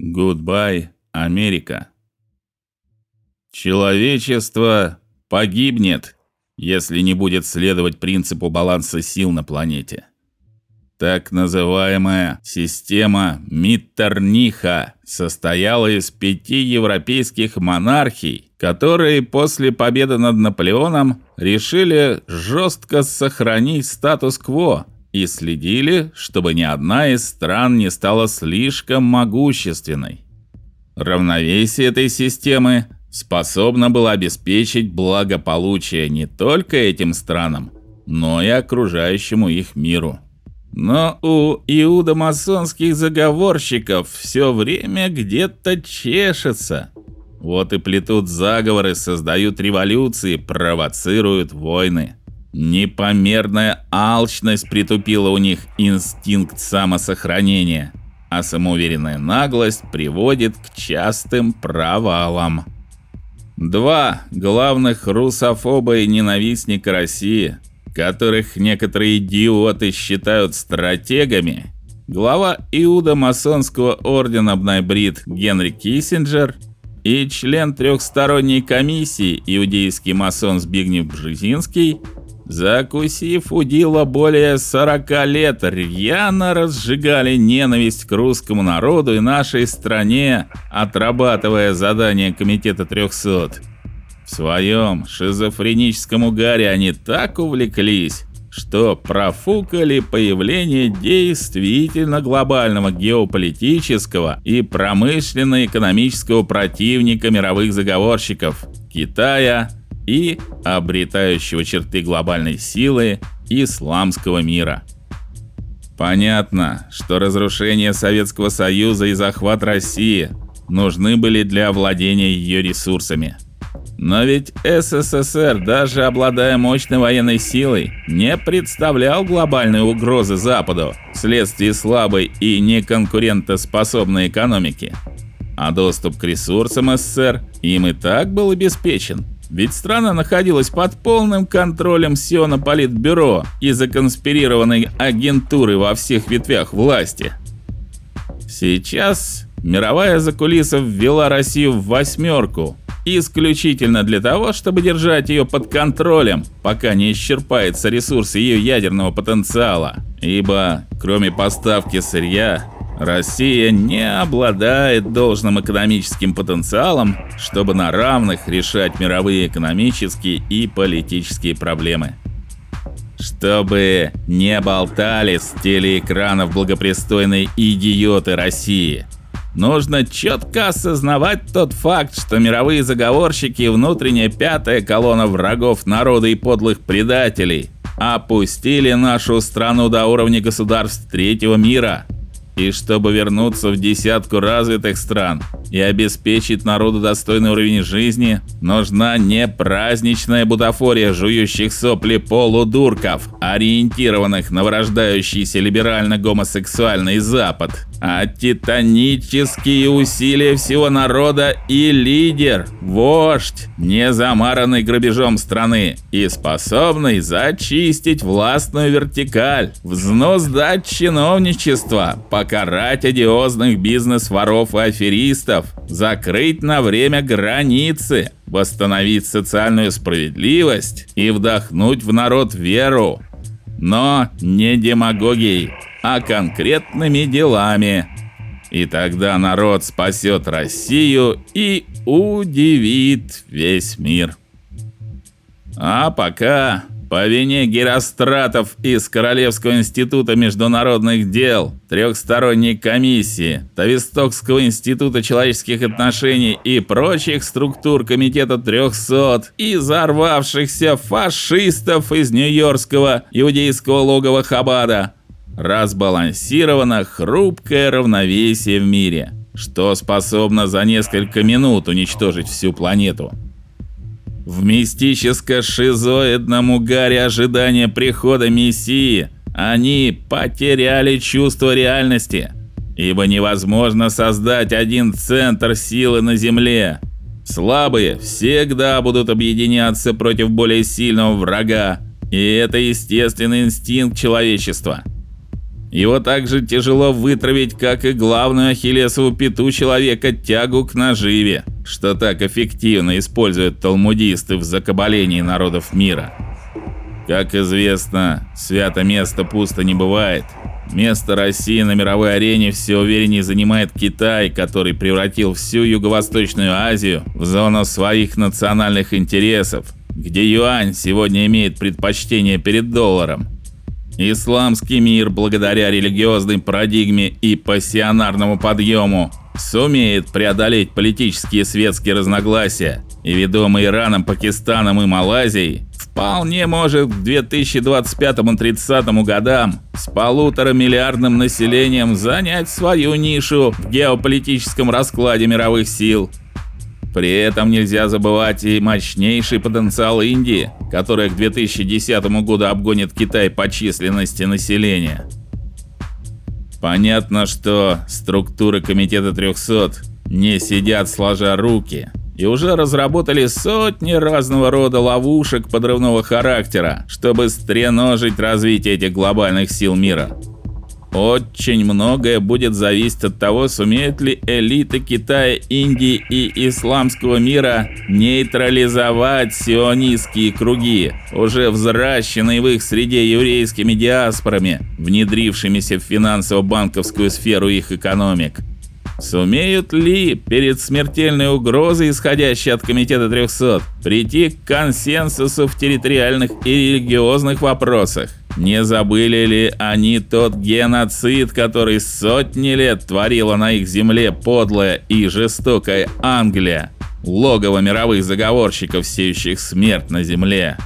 Goodbye, Америка. Человечество погибнет, если не будет следовать принципу баланса сил на планете. Так называемая система Миттерниха состояла из пяти европейских монархий, которые после победы над Наполеоном решили жестко сохранить статус-кво и следили, чтобы ни одна из стран не стала слишком могущественной. Равновесие этой системы способно было обеспечить благополучие не только этим странам, но и окружающему их миру. Но у иудомасонских заговорщиков все время где-то чешется. Вот и плетут заговоры, создают революции, провоцируют войны. Непомерная алчность притупила у них инстинкт самосохранения, а самоуверенная наглость приводит к частым провалам. Два главных русофоба и ненавистника России – которых некоторые идиоты считают стратегами, глава Иуда-масонского ордена Бнайбрид Генри Киссинджер и член трехсторонней комиссии иудейский масон Збигнев Бжезинский, закусив удила более 40 лет, рьяно разжигали ненависть к русскому народу и нашей стране, отрабатывая задания комитета 300. В своем шизофреническом угаре они так увлеклись, что профукали появление действительно глобального геополитического и промышленно-экономического противника мировых заговорщиков Китая и обретающего черты глобальной силы исламского мира. Понятно, что разрушение Советского Союза и захват России нужны были для овладения ее ресурсами. Но ведь СССР, даже обладая мощной военной силой, не представлял глобальной угрозы Западу вследствие слабой и неконкурентоспособной экономики. А доступ к ресурсам СССР им и так был обеспечен. Ведь страна находилась под полным контролем Сиона Политбюро и законспирированной агентуры во всех ветвях власти. Сейчас мировая закулиса ввела Россию в восьмерку исключительно для того, чтобы держать ее под контролем, пока не исчерпается ресурс ее ядерного потенциала. Ибо, кроме поставки сырья, Россия не обладает должным экономическим потенциалом, чтобы на равных решать мировые экономические и политические проблемы. Чтобы не болтали с телеэкранов благопристойные идиоты России – Нужно четко осознавать тот факт, что мировые заговорщики и внутренняя пятая колонна врагов народа и подлых предателей опустили нашу страну до уровня государств третьего мира и чтобы вернуться в десятку развитых стран и обеспечить народу достойный уровень жизни, нужна не праздничная бутафория жующих сопли полудурков, ориентированных на вырождающийся либерально-гомосексуальный Запад, а титанические усилия всего народа и лидер, вождь, не замаранный грабежом страны и способный зачистить властную вертикаль, взнуздать чиновничество, покарать одиозных бизнес-воров и аферистов, закрыть на время границы, восстановить социальную справедливость и вдохнуть в народ веру. Но не демагогией, а конкретными делами. И тогда народ спасет Россию и удивит весь мир. А пока по вине Геростратов из Королевского института международных дел, трехсторонней комиссии, Тавистокского института человеческих отношений и прочих структур комитета 300 и взорвавшихся фашистов из Нью-Йоркского иудейского логова Хабада разбалансировано хрупкое равновесие в мире, что способно за несколько минут уничтожить всю планету. В мистическо-шизоидном угаре ожидания прихода Мессии они потеряли чувство реальности, ибо невозможно создать один центр силы на Земле. Слабые всегда будут объединяться против более сильного врага, и это естественный инстинкт человечества – Его также тяжело вытравить, как и главную ахиллесову пяту человека тягу к наживе, что так эффективно используют талмудисты в закабалении народов мира. Как известно, свято место пусто не бывает. Место России на мировой арене все увереннее занимает Китай, который превратил всю Юго-Восточную Азию в зону своих национальных интересов, где юань сегодня имеет предпочтение перед долларом. Исламский мир, благодаря религиозной парадигме и пассионарному подъему, сумеет преодолеть политические и светские разногласия, и ведомый Ираном, Пакистаном и Малайзией вполне может к 2025-30 годам с полутора миллиардным населением занять свою нишу в геополитическом раскладе мировых сил. При этом нельзя забывать и мощнейший потенциал Индии, которая к 2010 году обгонит Китай по численности населения. Понятно, что структуры комитета 300 не сидят сложа руки и уже разработали сотни разного рода ловушек подрывного характера, чтобы стреножить развитие этих глобальных сил мира. Очень многое будет зависеть от того, сумеют ли элиты Китая, Индии и исламского мира нейтрализовать сионистские круги, уже взращенные в их среде еврейскими диаспорами, внедрившимися в финансово-банковскую сферу их экономик. Сумеют ли перед смертельной угрозой, исходящей от комитета 300, прийти к консенсусу в территориальных и религиозных вопросах? Не забыли ли они тот геноцид, который сотни лет творила на их земле подлая и жестокая Англия, логово мировых заговорщиков, сеющих смерть на земле?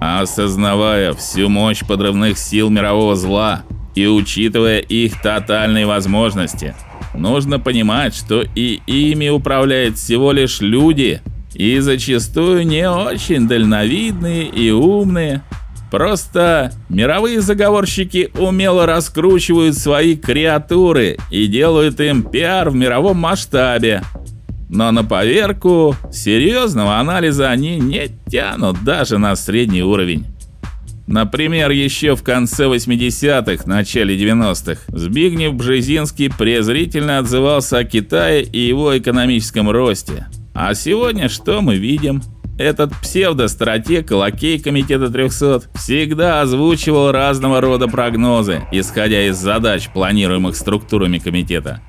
Осознавая всю мощь подрывных сил мирового зла и учитывая их тотальные возможности, нужно понимать, что и ими управляют всего лишь люди, и зачастую не очень дальновидные и умные, Просто мировые заговорщики умело раскручивают свои креатуры и делают им пиар в мировом масштабе. Но на поверку серьезного анализа они не тянут даже на средний уровень. Например, еще в конце 80-х, начале 90-х Збигнев Бжезинский презрительно отзывался о Китае и его экономическом росте. А сегодня что мы видим? Этот псевдостратег, лакей комитета 300, всегда озвучивал разного рода прогнозы, исходя из задач, планируемых структурами комитета.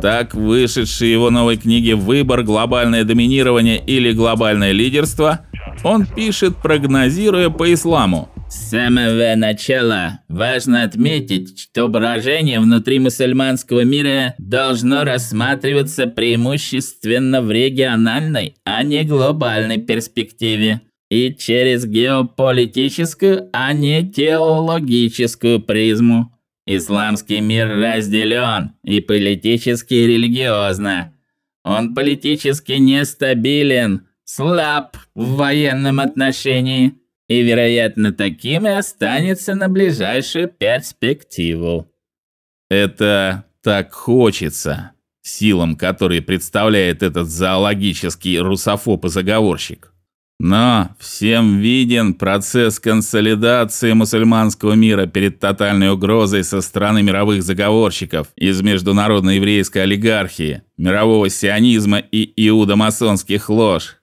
Так, вышедший его новой книге Выбор, глобальное доминирование или глобальное лидерство, он пишет, прогнозируя по исламу: с самого начала важно отметить, что брожение внутри мусульманского мира должно рассматриваться преимущественно в региональной, а не глобальной перспективе и через геополитическую, а не теологическую призму. Исламский мир разделен и политически, и религиозно. Он политически нестабилен, слаб в военном отношении – и, вероятно, таким и останется на ближайшую перспективу. Это так хочется, силам, которые представляет этот зоологический русофоб и заговорщик. Но всем виден процесс консолидации мусульманского мира перед тотальной угрозой со стороны мировых заговорщиков из международной еврейской олигархии, мирового сионизма и иудомасонских лож,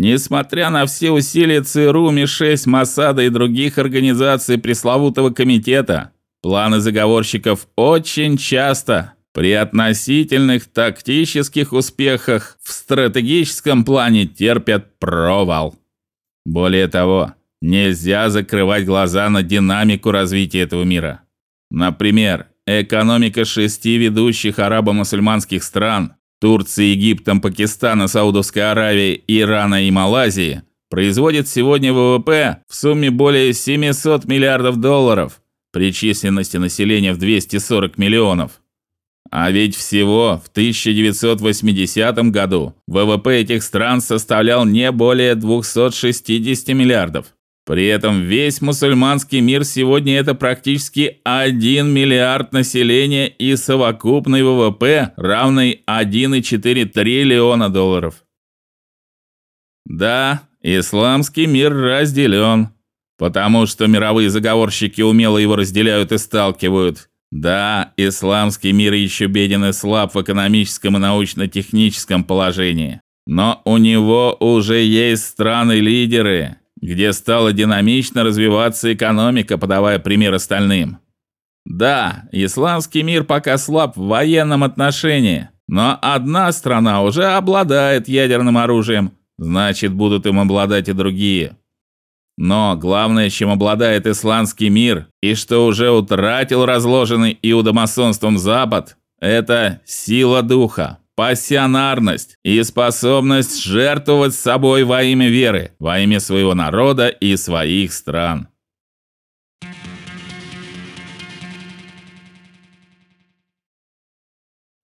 Несмотря на все усилия ЦРУ, МИ-6, Моссада и других организаций пресловутого комитета, планы заговорщиков очень часто при относительных тактических успехах в стратегическом плане терпят провал. Более того, нельзя закрывать глаза на динамику развития этого мира. Например, экономика шести ведущих арабо-мусульманских стран Турции, Египтом, Пакистана, Саудовской Аравии, Ирана и Малайзии производит сегодня ВВП в сумме более 700 миллиардов долларов при численности населения в 240 миллионов. А ведь всего в 1980 году ВВП этих стран составлял не более 260 миллиардов. При этом весь мусульманский мир сегодня это практически 1 миллиард населения и совокупный ВВП, равный 1,4 триллиона долларов. Да, исламский мир разделен, потому что мировые заговорщики умело его разделяют и сталкивают. Да, исламский мир еще беден и слаб в экономическом и научно-техническом положении, но у него уже есть страны-лидеры, где стала динамично развиваться экономика, подавая пример остальным. Да, исламский мир пока слаб в военном отношении, но одна страна уже обладает ядерным оружием, значит, будут им обладать и другие. Но главное, чем обладает исламский мир, и что уже утратил разложенный иудомасонством Запад, это сила духа, пассионарность и способность жертвовать собой во имя веры, во имя своего народа и своих стран.